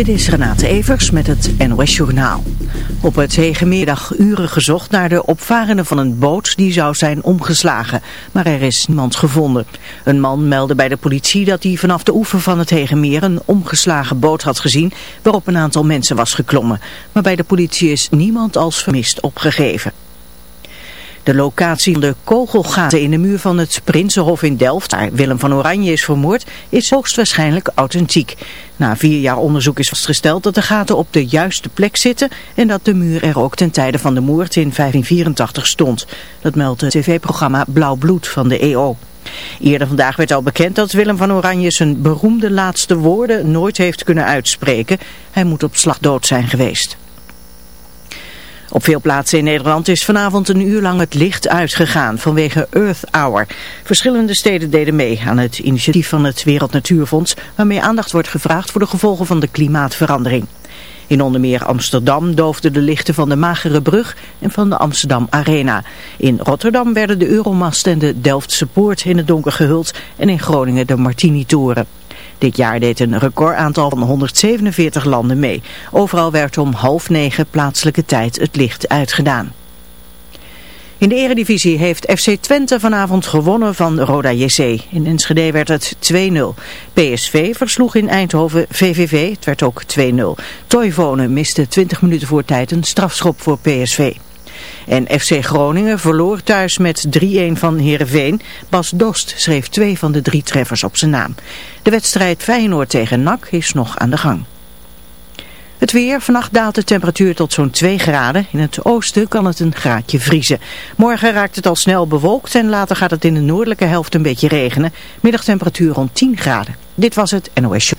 Dit is Renate Evers met het NOS Journaal. Op het Hegemiddag uren gezocht naar de opvarende van een boot die zou zijn omgeslagen. Maar er is niemand gevonden. Een man meldde bij de politie dat hij vanaf de oever van het Hegemeer een omgeslagen boot had gezien waarop een aantal mensen was geklommen. Maar bij de politie is niemand als vermist opgegeven. De locatie van de kogelgaten in de muur van het Prinsenhof in Delft, waar Willem van Oranje is vermoord, is hoogstwaarschijnlijk authentiek. Na vier jaar onderzoek is vastgesteld dat de gaten op de juiste plek zitten en dat de muur er ook ten tijde van de moord in 1584 stond. Dat meldt het tv-programma Blauw Bloed van de EO. Eerder vandaag werd al bekend dat Willem van Oranje zijn beroemde laatste woorden nooit heeft kunnen uitspreken. Hij moet op slag dood zijn geweest. Op veel plaatsen in Nederland is vanavond een uur lang het licht uitgegaan vanwege Earth Hour. Verschillende steden deden mee aan het initiatief van het Wereld Natuurfonds waarmee aandacht wordt gevraagd voor de gevolgen van de klimaatverandering. In onder meer Amsterdam doofden de lichten van de Magere Brug en van de Amsterdam Arena. In Rotterdam werden de Euromast en de Delftse Poort in het donker gehuld en in Groningen de Martini-toren. Dit jaar deed een recordaantal van 147 landen mee. Overal werd om half negen plaatselijke tijd het licht uitgedaan. In de eredivisie heeft FC Twente vanavond gewonnen van Roda JC. In Enschede werd het 2-0. PSV versloeg in Eindhoven VVV, het werd ook 2-0. Toivonen miste 20 minuten voor tijd een strafschop voor PSV. En FC Groningen verloor thuis met 3-1 van Heerenveen. Bas Dost schreef twee van de drie treffers op zijn naam. De wedstrijd Feyenoord tegen NAC is nog aan de gang. Het weer, vannacht daalt de temperatuur tot zo'n 2 graden. In het oosten kan het een graadje vriezen. Morgen raakt het al snel bewolkt en later gaat het in de noordelijke helft een beetje regenen. Middagtemperatuur rond 10 graden. Dit was het NOS Show.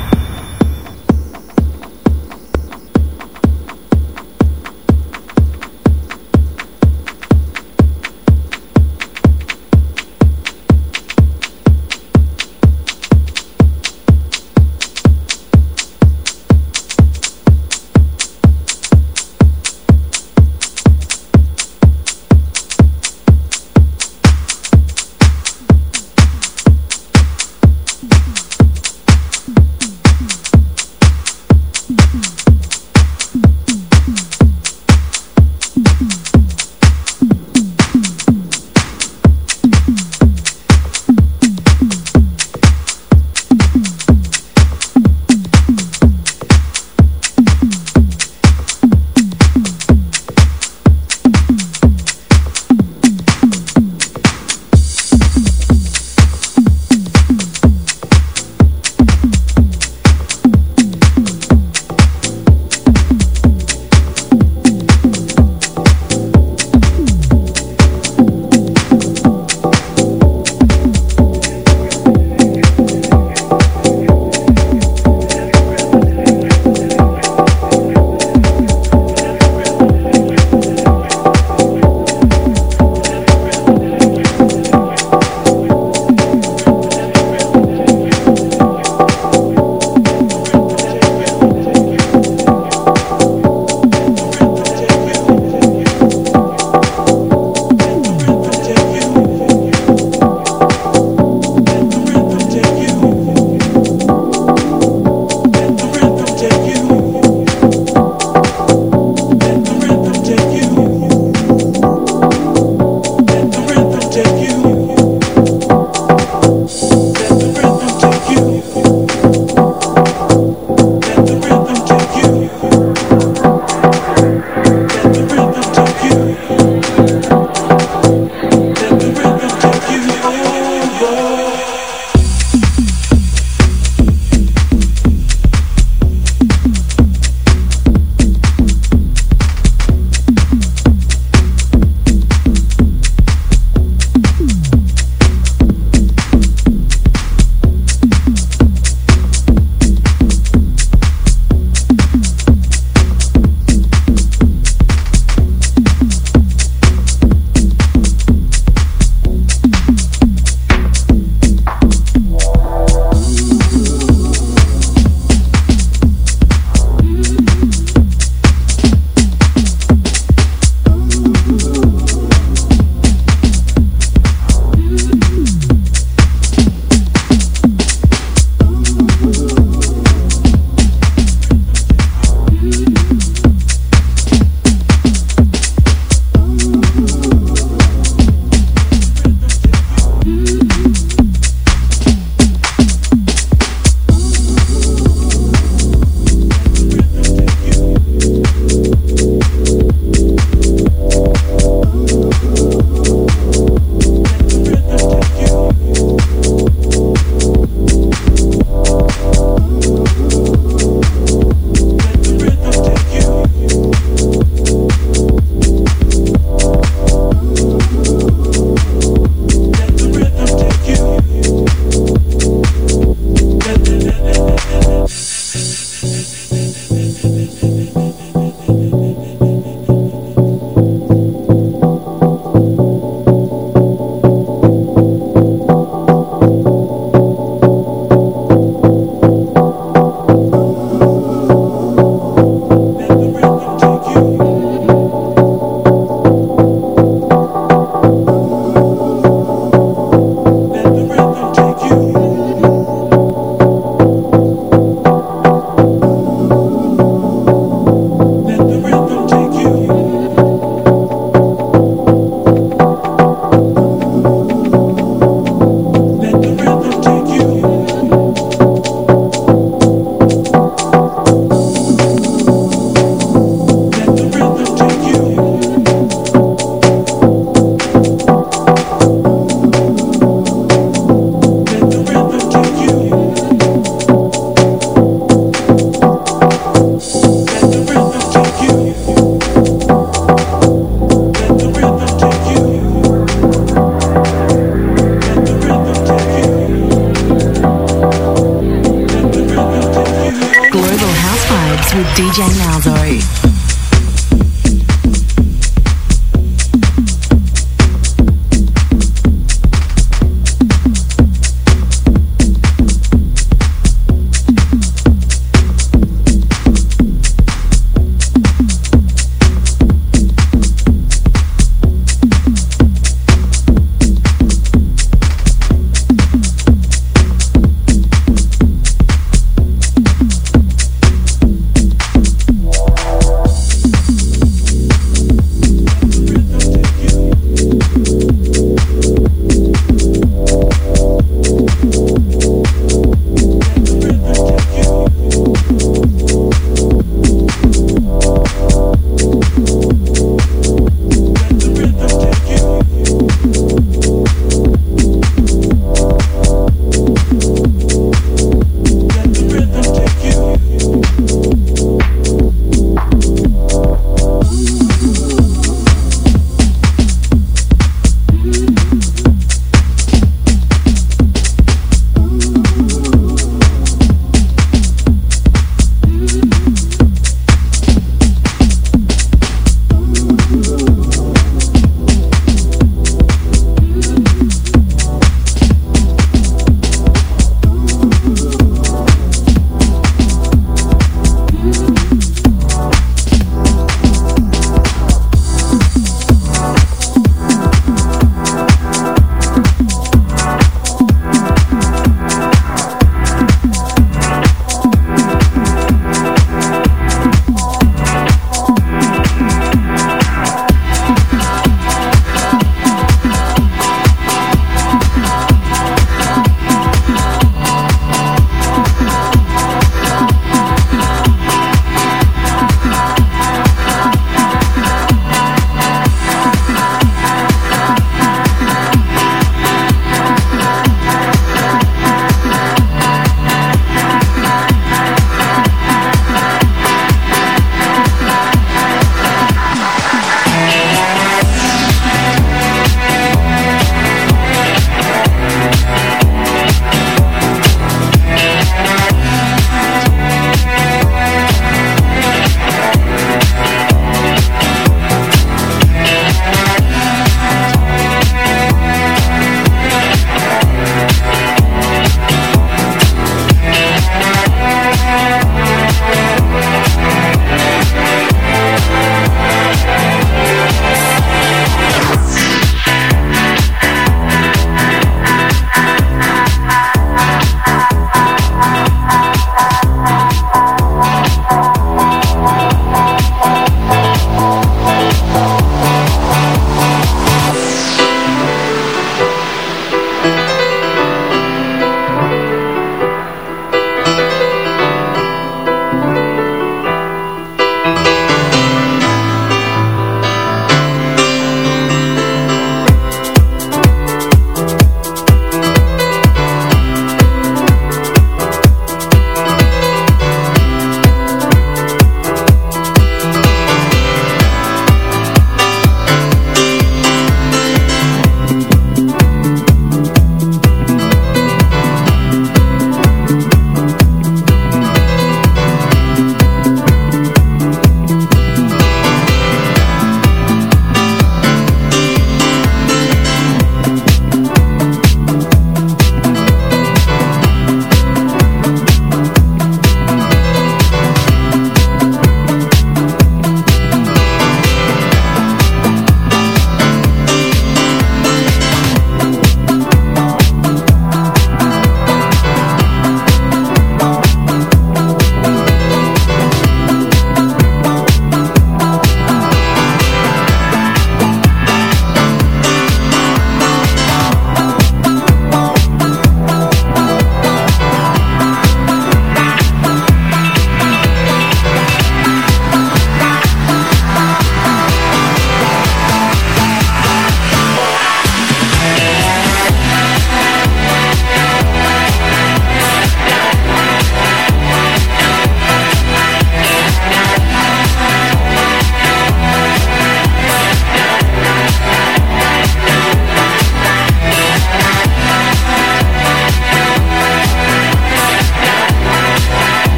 DJ Malzo.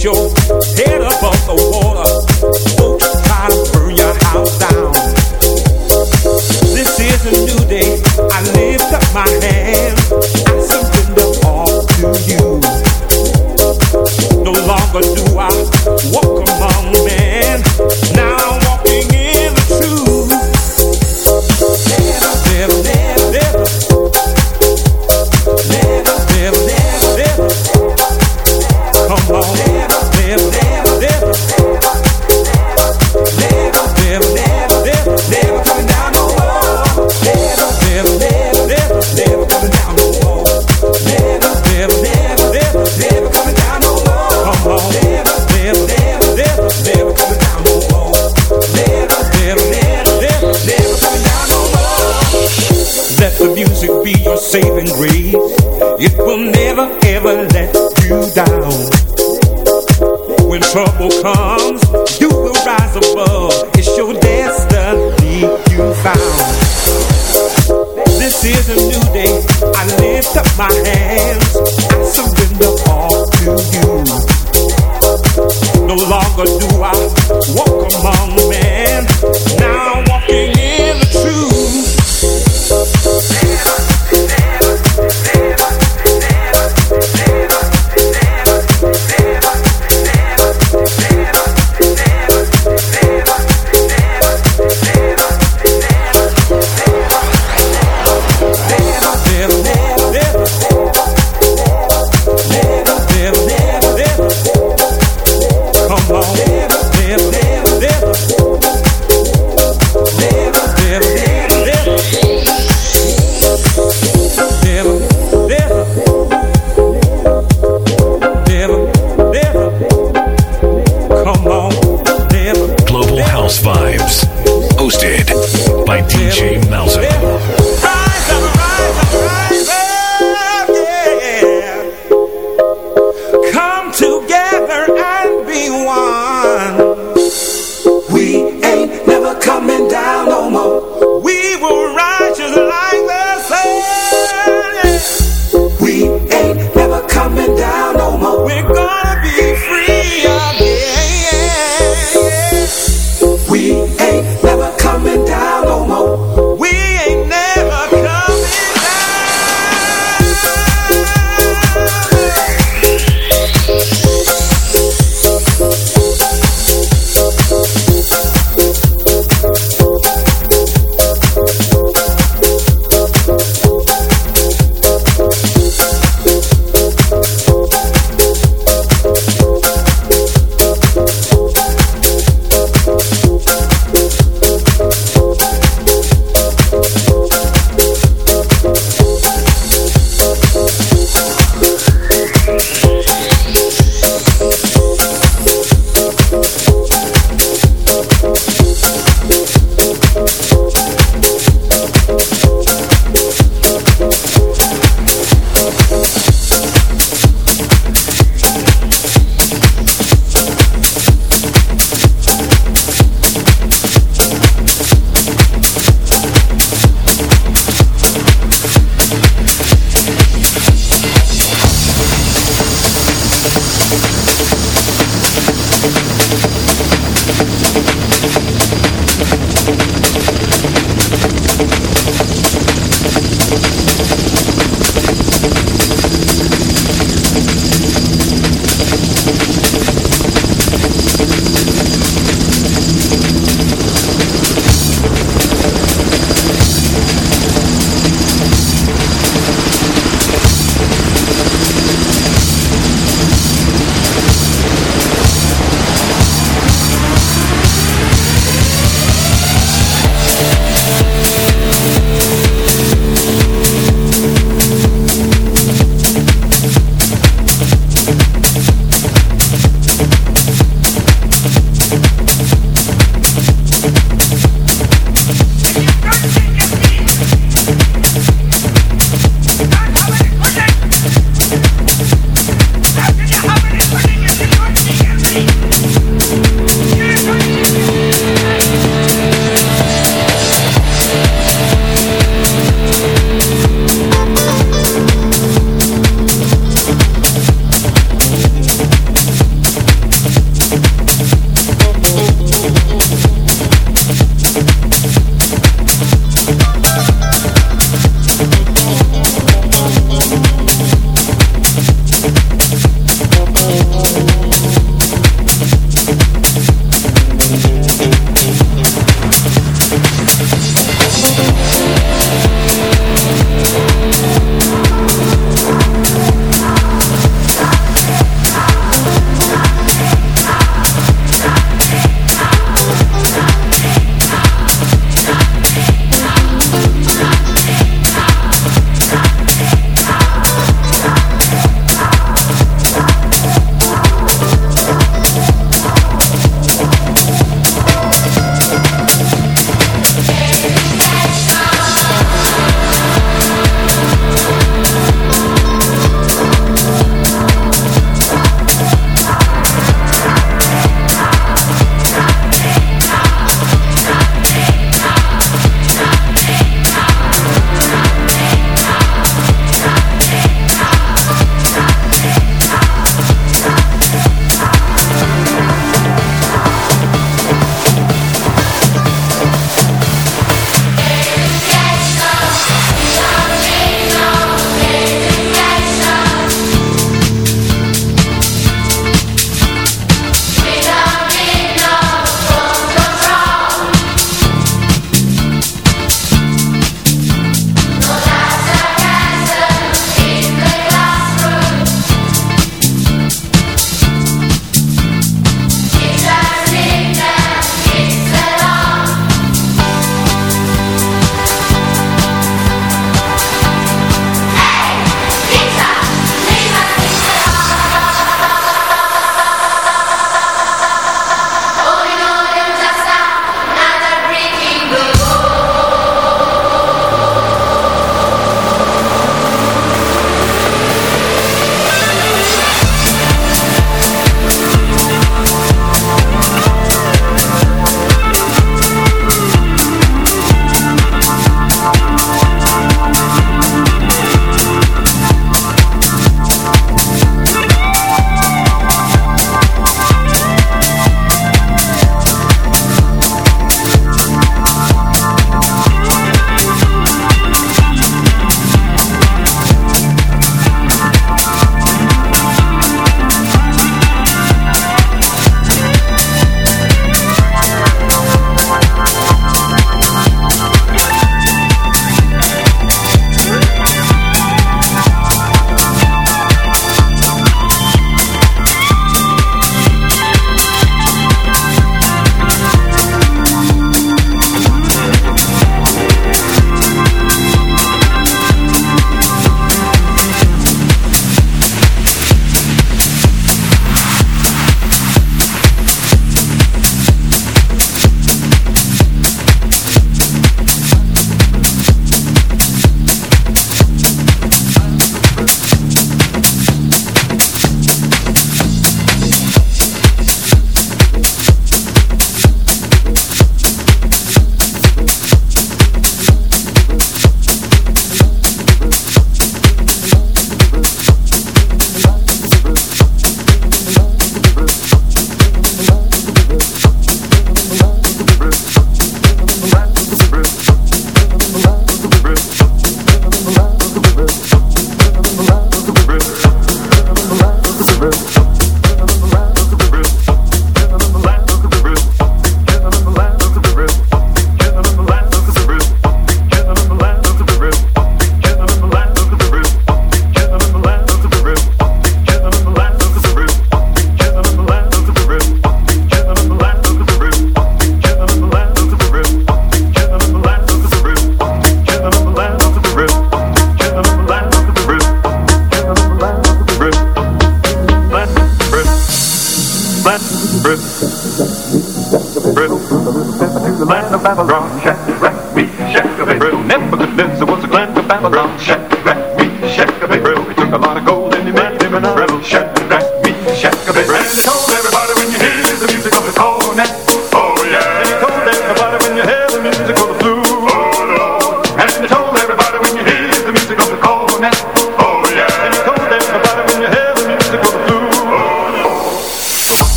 Joe.